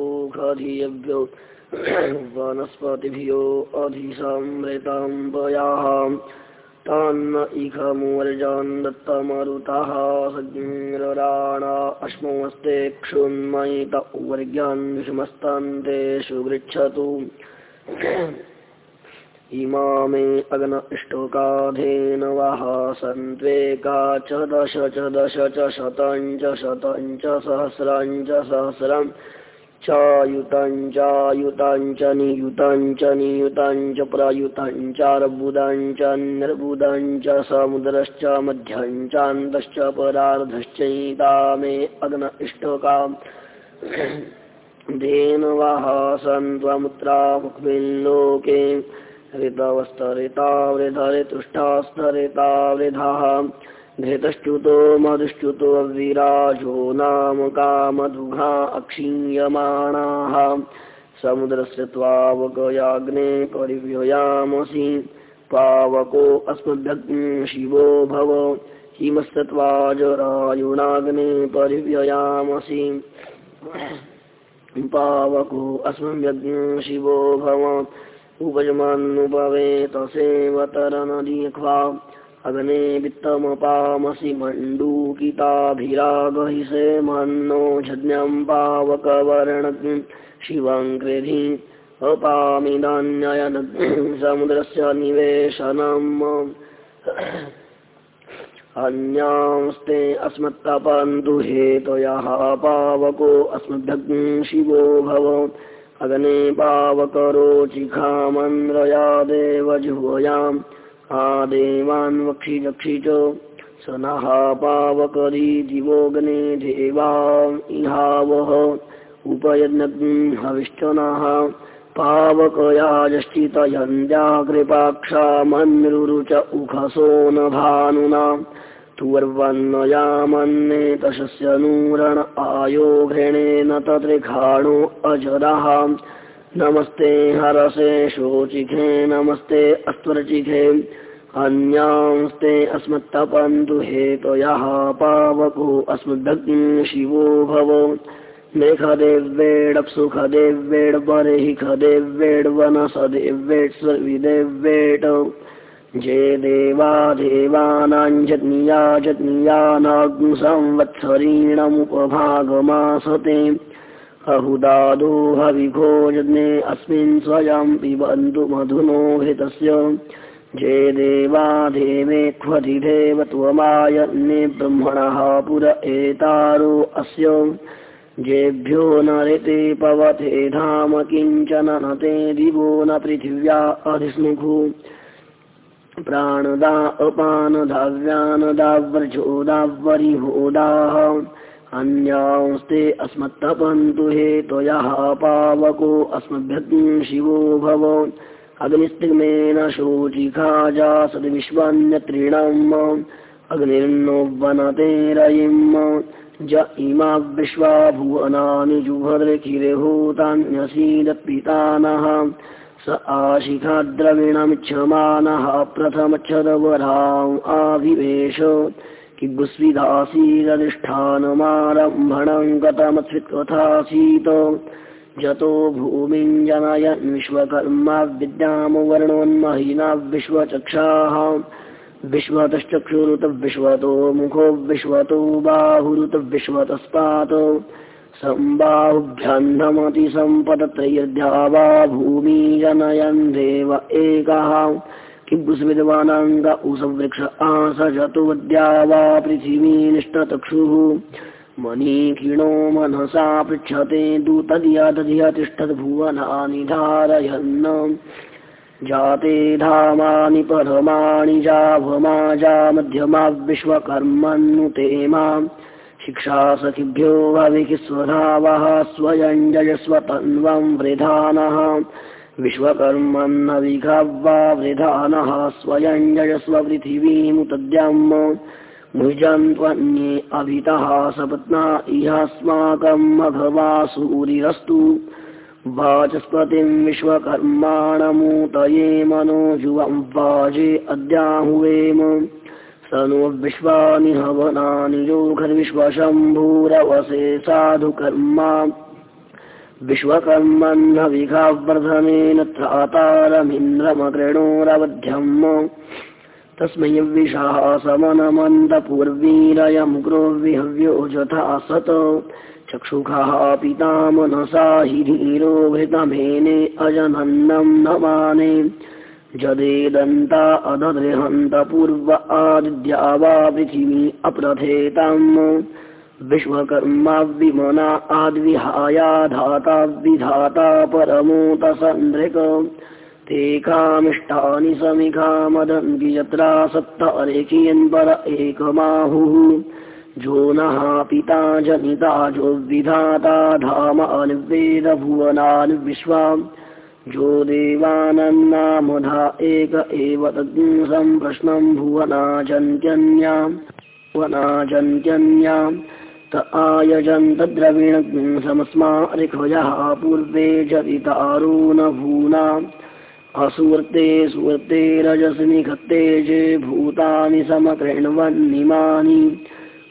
ओघाधियभ्यो वनस्पतिभ्यो अधिसंमृताम्बयाः तान्न इखमूर्जान् दत्तमरुतः सज्ञराणा अश्मोस्ते क्षुन्मयित उवर्ग्यान् विषमस्तान्तेषु गृच्छतु इमा मे अग्न इष्टोकाधेनवः सन्त्वेका च दश च दश च शतं च शतं च सहस्रं च सहस्रं चायुतं चायुतं च नियुतं च नियुतं च प्रयुतं चार्बुदं च निर्बुदं च समुद्रश्च मध्यं चान्तश्च परार्धश्चैता मे अग्न इष्टोका धेनवः सन्त्वमुत्रा मुक्मिल्लोके ऋतवस्तरिता वृधरितुष्टास्तरिता वृधाः। घृतश्च्युतो मधुश्च्युतो विराजो नाम कामधुघा अक्षीयमाणाः। समुद्रस्य त्वावकयाग्ने परिव्ययामसि। पावको अस्मभ्यग्नि शिवो भव। हिमस्य त्वाजरायुणाग्ने परिव्ययामसि। पावको अस्मभ्यग्नि शिवो भव उपजमान्नुपवेतसेवतरनदीख्वा अग्ने वित्तमपामसि मण्डूकिताभिरागहिषे मन्नो झज्ञं पावकवर्णग् शिवं कृधि अपामिदान्ययन समुद्रस्य निवेशनम् अन्यांस्ते अस्मत्तपन्तु हेतयः पावको अस्मद्भग् शिवो भव अग्ने पावकरोचिखामन्द्रया देवजुहयाम् आदेवान् वक्षि जक्षि च स नः पावकरी दिवोऽग्ने देवा इहावः। उपयज्ञहविष्टनः पावकयाजश्चितयन्द्याकृपाक्षामन्रुच उखसो न भानुना तुर्वन्नयामन्नेतशस्य नूरण आयो घृणेन तत्रिघाणो अजरः। नमस्ते हरसे शोचिखे नमस्ते अस्त्वरचिखे। अन्यांस्ते अस्मत्तपन्तु हेतयः। पावको अस्मद्भग्नि शिवो भव। मेघदेव्येडप्सुखदेव्येड् बर्हि खदेव्येड् वनसदेव्येड् स्वर्विदेव्येट् जे देवा देवानाञ्जज्ञिया जज्ञियानाग्निसंवत्सरीणमुपभागमासते। अहुदादो हविघो यज्ञे अस्मिन् स्वयं पिबन्तु मधुनो घृतस्य जे देवा देवेक्ष्वधिदेव त्वमायन्ने ब्रह्मणः पुर एतारो अस्य। जेभ्यो न ऋते पवते धाम ते दिवो न पृथिव्या अधिस्मुखु प्राणदा अपानदाव्यानदाव्रजोदाव्वरिहोदाः अन्यांस्ते अस्मत्तपन्तु हेतयः पावको अस्मभ्यग् शिवो भव। अग्निस्तिग्मेन शोचिखाजा सद्विश्वान्यत्रीणाम् अग्निर्नो वनते रयिम् ज इमा विश्वा भुवनानि जुभद्रकिरेहूतान्यसीदत्पितानः स आशिखाद्रविणमिच्छमानः प्रथमच्छदवराम् आविवेश किग्स्विदासीदधिष्ठानमारम्भणम् गतमत्वित्कथासीत् जतो भूमिम् जनयन् विश्वकर्मा विद्याम् वर्णोन्महिना विश्वचक्षाः। विश्वतश्चक्षुरुत विश्वतो मुखो विश्वतो बाहुरुत विश्वतस्तात् सम्बाहुभ्यन्धमतिसम्पदत्रयर्ध्या वा भूमि जनयन् देव एकः किम्बुस्विद्वानाङ्ग उसवृक्ष वद्या वा पृथिवीनिष्टचक्षुः मनीक्षिणो मनसा पृच्छते दूतद्या तिष्ठद्भुवनानि धारयन् जाते धामानि परमाणि जाभमा मध्यमा विश्वकर्मन्नुते माम् शिक्षा सखिभ्यो भविस्वधावः स्वयं जयस्वतन्वं वृधानः। विश्वकर्मन्न विघवा वृधानः स्वयं जयस्व पृथिवीमुतद्यम् मुजन्त्वन्ये अभितः सपत्ना इहास्माकं मघवा सूरिरस्तु। वाचस्पतिं विश्वकर्माणमूतये मनोजुवं वाजे अद्याहुवेम स नो विश्वानि हवनानि योगर्विश्वशम्भूरवसे साधुकर्मा विश्वकर्मह्नविघावर्धनेन त्रातारमिन्द्रमकृणोरवध्यम् तस्मै विशाः समनमन्दपूर्वीरयमुग्रो विहव्यो जथा सत चक्षुषः पिता मनसा हि धीरो घृतमेने अजनन्नम् न जदेदन्ता अदृहन्त पूर्व आदिद्या वा पृथिवी अप्रथेताम्। विश्वकर्मा विमना आद्विहाया धाता विधाता परमोतसन्दृक् ते कामिष्टानि समिकामदन्ति यत्रा सप्त अरेखियन्पर एकमाहुः। जो नः पिता जनिता जो विधाता धाम अन्वेदभुवनान् विश्वा जो देवानन्नामधा एक एव तद्सम्प्रश्नम् भुवनाचन्त्यन्या भुवनाचन्त्यन्याम् आयजन्तद्रविण समस्मा ऋखयः पूर्वे जरितारो न भूना असुवर्ते सुवर्ते रजस्नि खत्ते जे भूतानि समकृण्वन्निमानि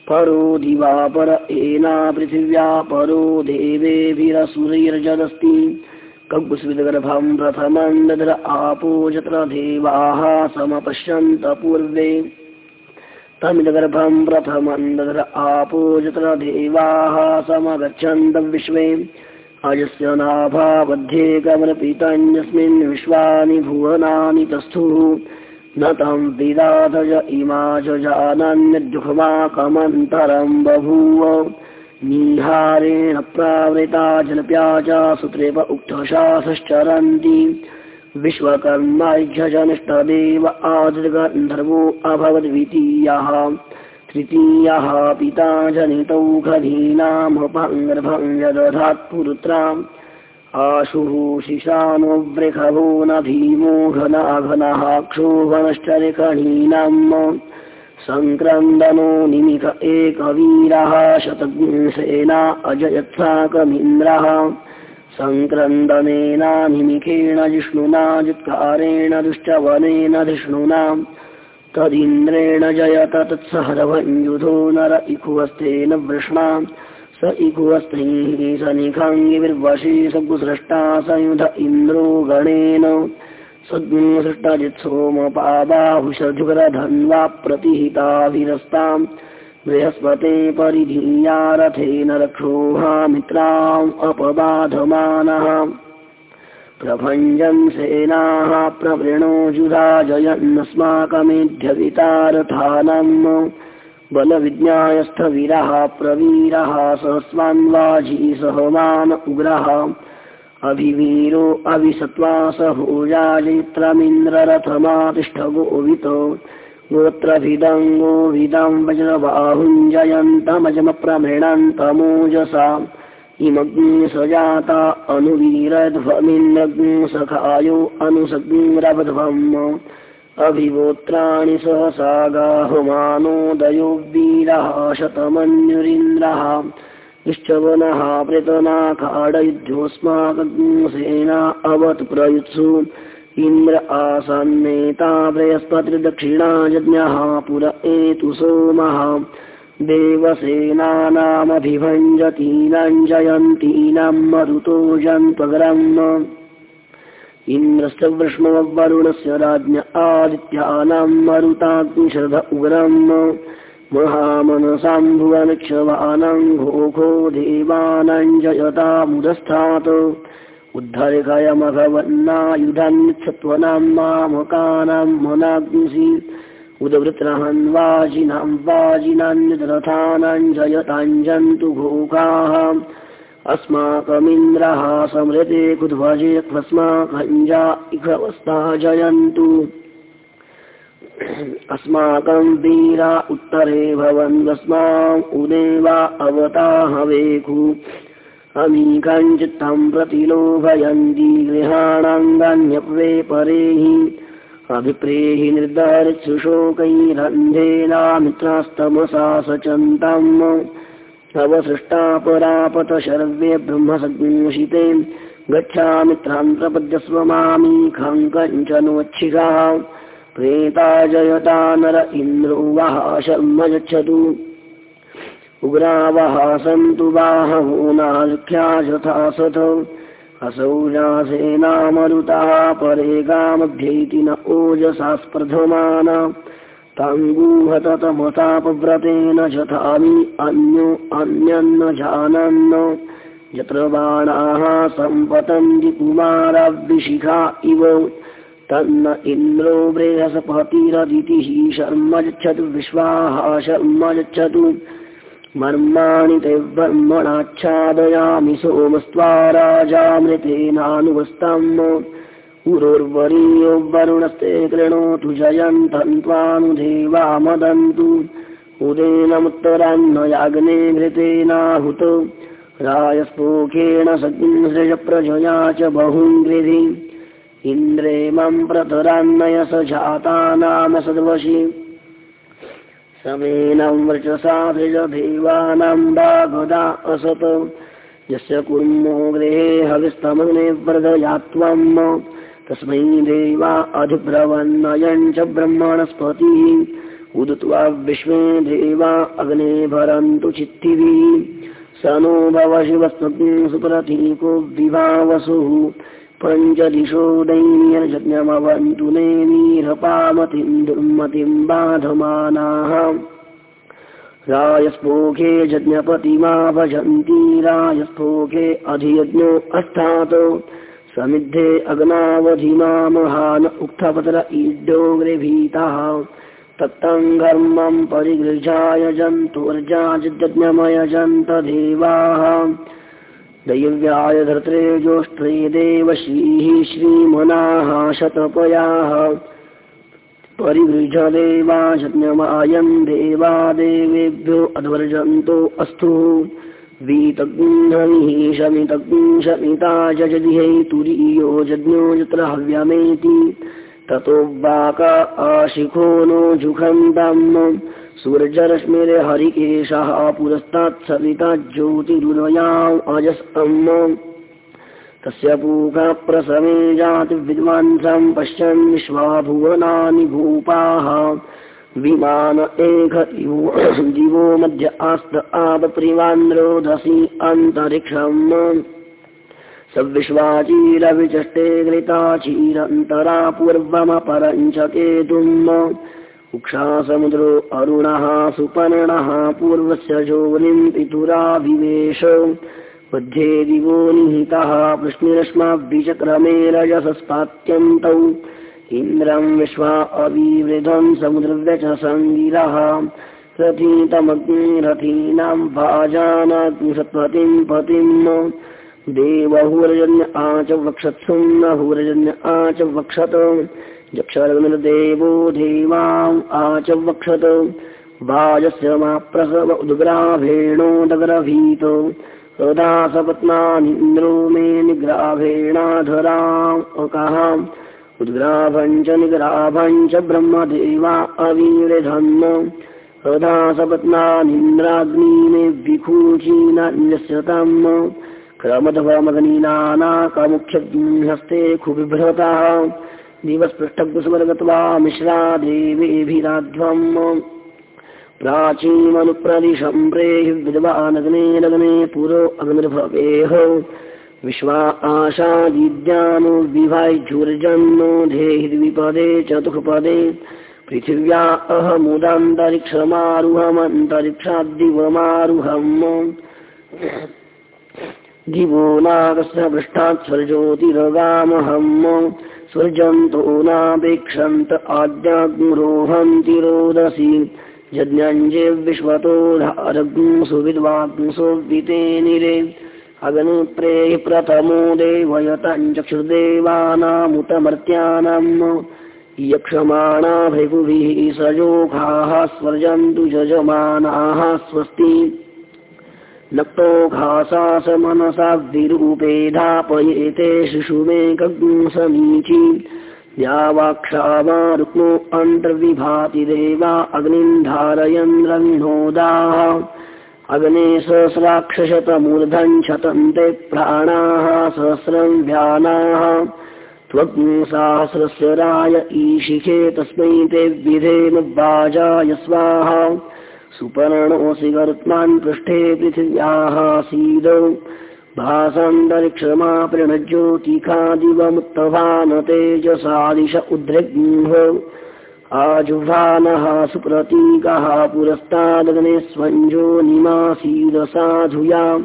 परो दिवापर एना पृथिव्या परो देवेभिरसुरैर्जदस्ति कग्स्विदगर्भम् प्रथमम् दद्र आपो यत्र देवाः समपश्यन्त पूर्वे। तमिदगर्भम् प्रथमम् ददर आपो यत्र देवाः समगच्छन्त विश्वे। अजस्य नाभाबध्ये कमलपीतन्यस्मिन् विश्वानि भुवनानि तस्थुः। न तम् विदाधज इमा च जानन्यद्युखमाकमन्तरम् बभूव निहारेण प्रावृता जलप्या च सुत्रेप उक्थशासश्चरन्ति विश्वकर्माज्यजनिष्ठदेव आदृगन्धर्वो अभवद्वितीयः। तृतीयः पिता जनितौखधीनामपङ्गर्भङ्गदधात्पुरुत्राम् आशुः शिशानो वृखभो न भीमो घनाघनः क्षोभनश्चरिकणीनाम् सङ्क्रन्दनो निमिख एकवीरः शतसेना अजयत्साकमिन्द्रः। सङ्क्रन्दनेनानिमिखेण जिष्णुना जित्कारेण दुश्चवनेन धिष्णुना। तदिन्द्रेण जयत तत्सहरभञ्जुधो नर इकुवस्तेन वृष्णा। स इकुवस्तैः स निखाङ्गिर्वशी सगुसृष्टा संयुध इन्द्रो गणेन सद्गुसृष्टजित्सोमपाबाहुषधुरधन्वा प्रतिहिताभिरस्ताम् बृहस्पते परिधीया रथेन रक्षोहामित्राम् अपबाधमानः प्रभञ्जन् सेनाः प्रवृणोजुधा जयन्नस्माकमेध्यवितारथानम् बलविज्ञायस्थवीरः प्रवीरः सहस्वान्वाजी सहमान उग्रः अभिवीरो अभिसत्त्वा स भोजाजित्रमिन्द्ररथमातिष्ठ गोवित गोत्रभिदङ्गोभिदम् वज्रबाहुञ्जयन्तमजमप्रमृणन्तमोजसा। इमग्नि स जाता अनुवीरध्वमिन्द्रग्नि सखायो अनुसग्निरवध्वम् अभिवोत्राणि सहसा गाहुमानोदयो वीरः निश्चवनः पृतनाखाडयुध्योऽस्माकग्निसेना अवत् प्रयुत्सु। इन्द्र आसन्नेता बृहस्पतिर्दक्षिणा यज्ञः पुर एतु सोमः। देवसेनानामभिभञ्जतीनाम् जयन्तीनाम् मरुतो जन्त्वग्रम्। इन्द्रस्य वृष्णवरुणस्य राज्ञ आदित्यानाम् मरुताग्निशध उग्रम् महामनसाम्भुवनक्षवानाम् घोघो देवानाम् जयतामुदस्थात् उद्धर्गयमघवन्नायुधान्यत्सत्त्वनाम् मामकानाम् मनाग्निसि उदवृत्रहन् वाजिनाम् वाजिनान्यदरथानाम् जयताञ्जन्तु घोघाः अस्माकमिन्द्रः समृते कुध्वजे क्वस्माकञ्जा इघवस्ता जयन्तु अस्माकम् वीरा उत्तरे भवन्वस्माम् उदेवा अवताहवेखु अमीकञ्चित्तम् प्रतिलोभयन्ति गृहाणाङ्गान्यप्वे परेहि। अभिप्रेहि निर्धारित्सुशोकैरन्धेनामित्रास्तमसा सचन्तम् अवसृष्टा परापत शर्वे ब्रह्मसंशिते गच्छामित्रान् प्रपद्यस्व मामीखम् कञ्चनोच्छिकाः प्रेता जयता नर इन्द्रो वः शर्म यच्छतु उग्रावः सन्तु बाहवो नाख्या यथा सथ असौ जासेनामरुतः परे गामभ्यैति न ओजसा स्पर्धमाना। ताङ्गूहततमतापव्रतेन जथामि अन्यो अन्यन्न जानन्न। यत्र बाणाः सम्पतन्ति कुमाराब्धिशिखा इव तन्न इन्द्रो बृहस्पतिरदितिः शर्म यच्छतु विश्वाः शर्म यच्छतु मर्माणि ते ब्रह्मणाच्छादयामि सोमस्त्वा राजामृतेनानुवस्ताम् पुरोर्वरीयो वरुणस्ते कृणोतु जयन्तन्त्वानुदेवा मदन्तु उदेनमुत्तरान्नयाग्ने घृतेनाहुत रायस्पोखेण सृजप्रजया च बहुङ्कृधि इन्द्रे मम प्रतरान्नय नाम सद्वशि समेनं वृचसा सृजदेवानां बागदा असत। यस्य कुर्मो गृहे हविस्तमग्ने वर्धया त्वम् तस्मै देवा अधिब्रवन्नयम् च ब्रह्मणस्पतिः। उदित्वा विश्वे देवा अग्ने भरन्तु चित्तिभिः स नो भव शिवस्त्वग्नि सुप्रतीको विभावसुः पञ्चदिशो नेमीरपामतिम् दुर्मतिम् बाधमानाः रायस्पोखे जज्ञपतिमा भजन्ती रायस्पोखे अधियज्ञो अष्टात्। समिद्धे अग्नावधिमा महान उक्थपत्र ईड्योग्रे भीतः तत्तम् घर्मम् परिगृजायजन्तुर्जाजिज्ञमयजन्त देवाः दैव्याय धर्त्रे जोष्ट्रे देवश्रीः श्रीमनाः शतपयाः। देवाजज्ञमायम् देवा देवेभ्यो अध्वर्जन्तो अस्तु। वीतग्निः शमितग्नि शमिता जजदिहै तुरीयो जज्ञो यत्र हव्यमेति। ततो वाक आशिखो नो जुखन्तम् सूर्यरश्मिर्हरिकेशः पुरस्तात् सविता ज्योतिरुदयाम् अजस्तम् तस्य पूकप्रसवे जाति विद्वांसम् पश्यन् विश्वा भुवनानि भूपाः। विमान एघ दिवो मध्य आस्त आपप्रिवान्द्रोधसि अन्तरिक्षम्। सविश्वाचीरविचष्टे घृताचीरन्तरा पूर्वमपरञ्च केतुम् उक्षासमुद्रो अरुणः सुपर्णः पूर्वस्य जोनिम् पितुराभिवेश मध्ये दिवो निहितः वृष्णिरश्माब्धिचक्रमे रजसस्पात्यन्तौ इन्द्रम् विश्वा अविवृधम् समुद्रव्य च सङ्गिरः रथीतमग्निरथीनाम् भाजानाग्निसत्पतिम् पतिम् देवहुरजन्य आच वक्षत्सुम् न हुरजन्य आच वक्षत यक्षरग्निर्देवो देवाम् आच वक्षत वाजस्य माप्रसव उद्ग्राभेणोदग्रभीत हृदा सपत्नानिन्द्रो मे निग्राभेणाधराम् अकहाम् उद्ग्राभञ्च निग्राभञ्च ब्रह्मदेवा अवीरधन्म हृदा सपत्नानिन्द्राग्नि मे विखूचीनान्यस्यतम् क्रमधवमग्नीनानाकमुख्यहस्ते खुबिभ्रतः दिवस्पृष्ठकुसुमर्गत्वा मिश्रा देवेभिराध्वम् द्विपदे चतुःपदे। पृथिव्या अहमुदान्तरिक्षमारुहमन्तरिक्षाद्दिवमारुहम्। दिवो नागस्य पृष्ठात् स्वर्ज्योतिरगामहम् स्वर्जन्तो नापेक्षन्त आद्याग्निरोहन्ति रोदसी यज्ञञ्जे विश्वतो धारग्सु विद्वाग्सु वितेनिरे अग्निप्रेः प्रथमो देवयतञ्चक्षुर्देवानामुतमर्त्यानाम् यक्षमाणा भृगुभिः सजोघाः स्वर्जन्तु यजमानाः स्वस्ति नक्तोघासा मनसा विरूपे धापयेते शिशुमेकग्समीची द्यावाक्षा रुक्मो अन्तर्विभाति देवा अग्निम् धारयन् रविणोदाः अग्ने सहस्राक्षशतमूर्धन् शतन्ते प्राणाः सहस्रम् व्यानाः त्वग्साहस्रस्य राय ईशिखे तस्मै ते विधेमवाजाय स्वाहा सुपर्णोऽसि गरुत्मान् पृष्ठे पृथिव्याः सीद। भासान्तरिक्षमा प्रणज्योतिखादिवमुत्तभान तेजसादिश उद्रग् आजुभानः सुप्रतीकः पुरस्तादग्ने स्वञ्जो निमासीदसाधुया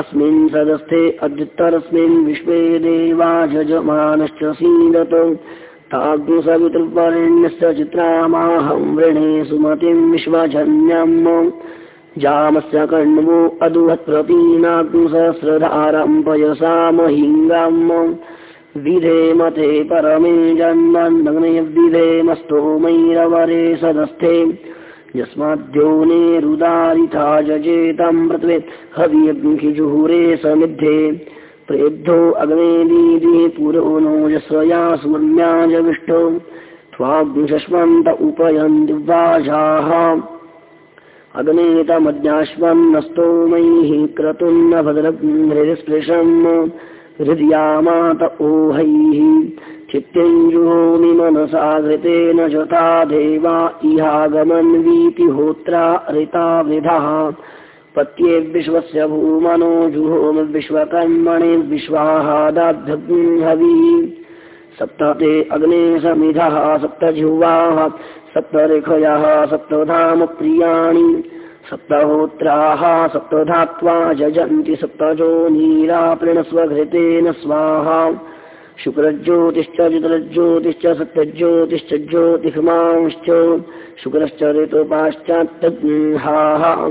अस्मिन् सदस्थे अद्युत्तरस्मिन् विश्वे देवा जजमानश्च सीदत ताग्निसवितृपर्ण्यस्य चित्रामाहं वृणे सुमतिम् विश्वजन्यम्। जामस्य कण्वो अदुहत्प्रतीनाग्निसहस्रधारम् पयसा महिङ्गाम् विधेमते परमे जन्मन्नग्ने विधेमस्तोमैरवरे सदस्थे। यस्माद्योनेरुदारिता जजेतम् पृथ्वे। हवियज्ञिजुहुरे समिद्धे प्रेद्धो अग्ने दीदि पुरो नो यस्वया सूर्म्याजविष्टो त्वाग्निशश्वन्त उपयन्दिवाजाः अग्नेतमद्याश्वन्नस्तोमैः क्रतुन्न भद्रहृदिस्पृशम् हृद्यामात ओहैः। चित्यञ्जुहोमि मनसा घृतेन जथा देवा इहागमन्वीतिहोत्रा ऋता वृधः पत्ये विश्वस्य भूमनो जुहोमविश्वकर्मणि विश्वाहादाभ्यग्निहविः सप्तते अग्ने समिधः सप्तजिह्वाः सप्तरेखयः सप्तधामप्रियाणि। सप्तहोत्राः सप्तधात्वा जजन्ति सप्तजो नीरापृणस्वघृतेन स्वाहा। शुक्रज्योतिश्च चित्रज्योतिश्च सप्तज्योतिश्च ज्योतिष्मांश्च शुक्रश्च ऋतुपाश्चात्तग्हाः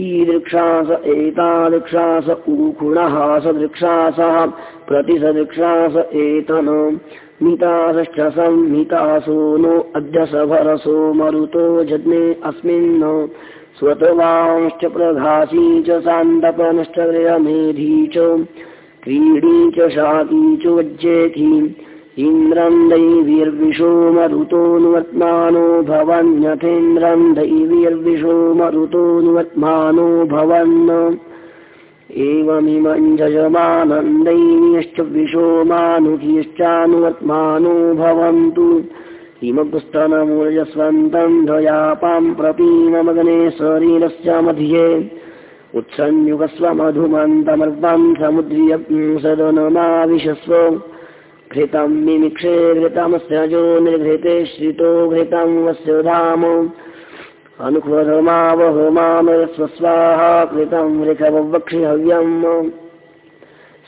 ईदृक्षास एतादृक्षास ऊखुणः सदृक्षासः प्रतिसदृक्षास एतन मितासश्च संहितासो नो अद्य सभरसो मरुतो जज्ञे अस्मिन् स्वतवांश्च प्रघासी च सान्दपनश्च गृहमेधी च क्रीडी च शाकी च वज्जेथी मरुतोऽनुवर्त्मानो भवन्यथेन्द्रम् दैवीर्विशो मरुतोऽनुवर्त्मानो भवन्। दैवीश्च विशो मानुकीश्चानुवर्त्मानो भवन्तु। हिमपुस्तनमूर्जस्वन्तम् ध्वयापाम् शरीरस्य मध्ये। उत्संयुगस्व मधुमन्तमर्वम् समुद्रियज्ञम् सदनमाविशस्व घृतम् मिमिक्षे घृतमस्य जो निर्घृते श्रितो घृतम् वस्य धाम। अनुक्वधमावहमामरस्वस्वाहा कृतम् ऋखवक्षि हव्यम्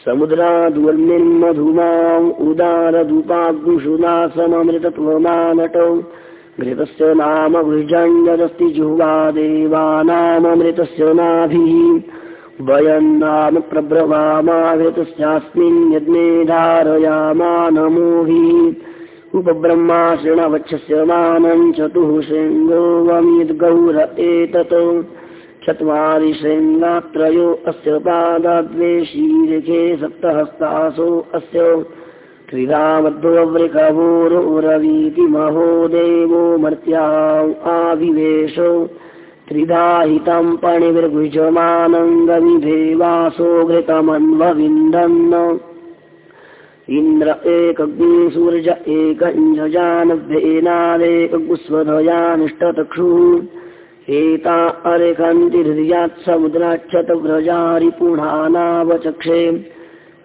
समुद्रादुर्निर्मधुमाम् उदारधूपाग्निषुनासममृतत्वमानटौ। घृतस्य नाम भुजञ्जदस्ति जुह्वा देवानाममृतस्य नाभिः वयन्नाम प्रब्रवामाघृतस्यास्मिन् यज्ञे धारयामा नमोभिः उपब्रह्मा शृणवक्षस्य मानम् चतुः शृङ्गोऽवमिद्गौर एतत् चत्वारि शृङ्गात्रयो अस्य पादाद्वे शीर्षे सप्तहस्तासो अस्य। त्रिधामध्ववृकभोरोरवीति महो देवो मर्त्या आविवेशो त्रिधाहितम् पणिविर्भुजमानङ्गमिधेवासो घृतमन्वविन्दन् इन्द्र एकग्नि सूर्य एकञ्जजानभ्येनादेकगुस्वधयानिष्टतक्षुः एता अरेखन्ति हृदयात् समुद्राच्छतव्रजारिपुणानावचक्षे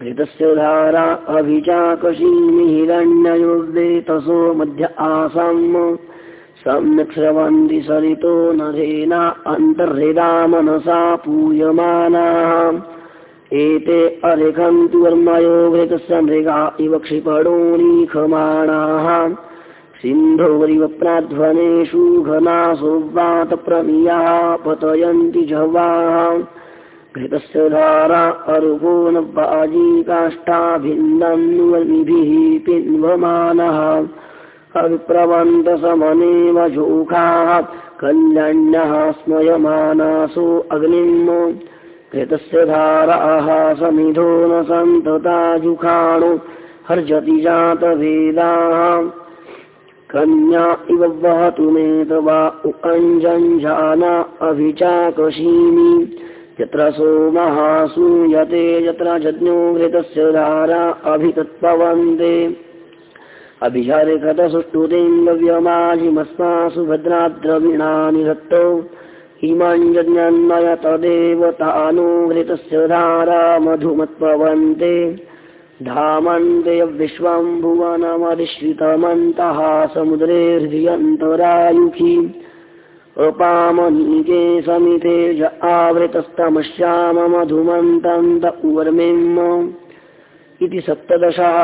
घृतस्य धारा अभिचाकशीमिहिरण्ययोर्देतसो मध्य आसाम् सम्यक् स्रवन्ति सरितो नरेना अन्तर्हृदा मनसा पूयमानाः। एते अरेखन्तु वर्मयो घृतस्य इव क्षिपणोनीखमाणाः सिन्धोरिव प्राध्वनेषु घनासो वातप्रमियाः पतयन्ति जह्वाः। घृतस्य धारा अरुगो न वाजी काष्ठाभिन्नन्वर्मिभिः पिन्वमानः अविप्रवन्तसमनेव जोखाः कल्याण्यः स्मयमानासु अग्निम् कृतस्य धाराः समिधो न सन्तताजुखाणु हर्जति जातवेदाः कन्या इव वहतु मे तवा उकञ्जञ्जाना अभिचाकशीमि यत्र सोमः सूयते यत्र जज्ञो घृतस्य धारा अभितत्पवन्ते अभिहरिकृतसुष्ठुतेङ्गव्यमाजिमस्मासु भद्राद्रविणानि दत्तौ। इमञ्जन्मय तदेव धामन्ते विश्वं भुवनमधिश्रितमन्तः समुद्रे हृदयन्तरायुखि अपामनीके समिते ज आवृतस्तमश्याममधुमन्तं द उर्मिम् इति सप्तदशः